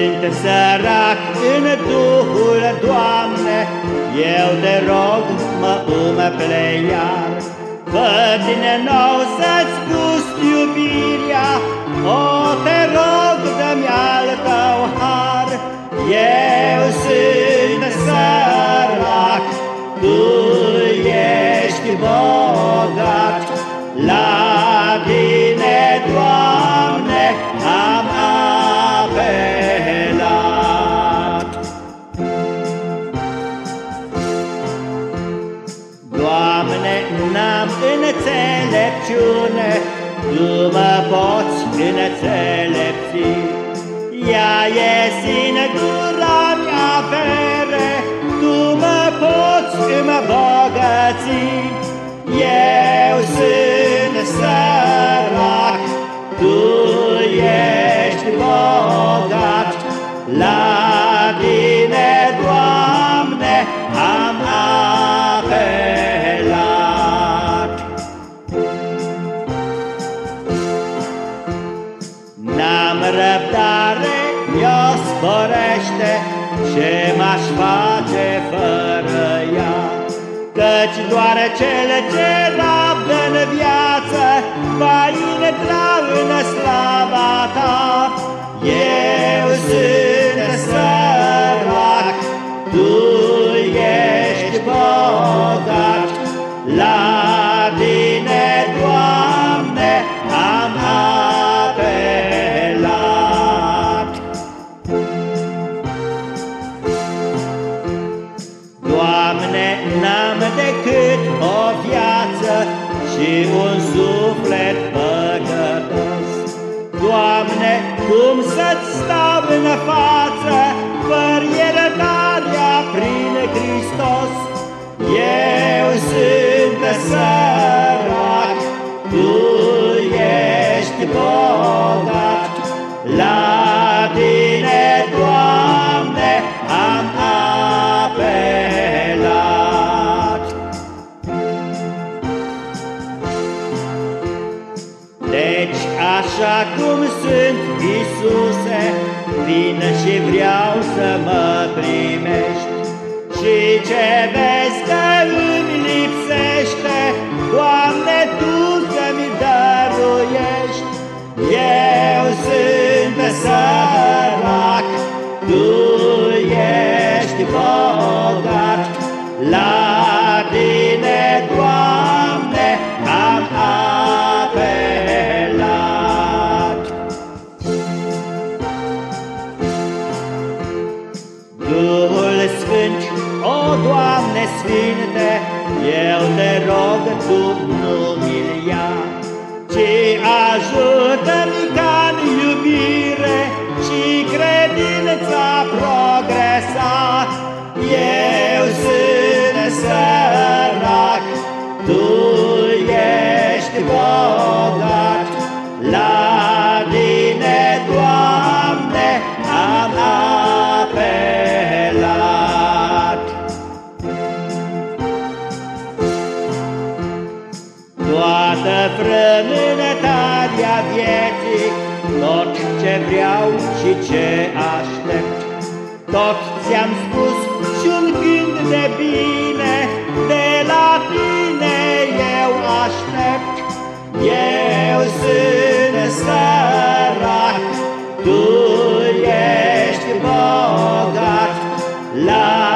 sunt sărac în Duhul, Doamne, Eu te rog, mă umple iar. Fă din nou să-ți gust iubirea, n-am înțelepciune, Tu mă poți înțelepți. Ea e singura mea avere, Tu mă poți îmbogăți. Eu sunt sărac, Tu ești bogat, La mi-o sporește, Ce m-aș face fără ea? Căci doar cele ce rabdă în viață Va intra în slava ta. Eu sunt sărac, Tu ești bogat, Doamne, n-am decât o viață și un suflet păcătos. Doamne, cum să-ți stau în față, fără iertarea prin Hristos? Eu sunt sărac, Tu ești bogat, la așa cum sunt, Iisuse, vin și vreau să mă primești. Și ce vezi că îmi lipsește, Doamne, Tu să-mi dăruiești. Eu sunt sărac, Tu ești bogat, La Duhul Sfânt, o Doamne Sfinte, eu te rog, Tu nu mi-l ia, ci ajută-mi ca în iubire și credința progresa. frământarea vieții, tot ce vreau și ce aștept. Tot ți-am spus și un gând de bine, de la tine eu aștept. Eu sunt sărac, tu ești bogat, la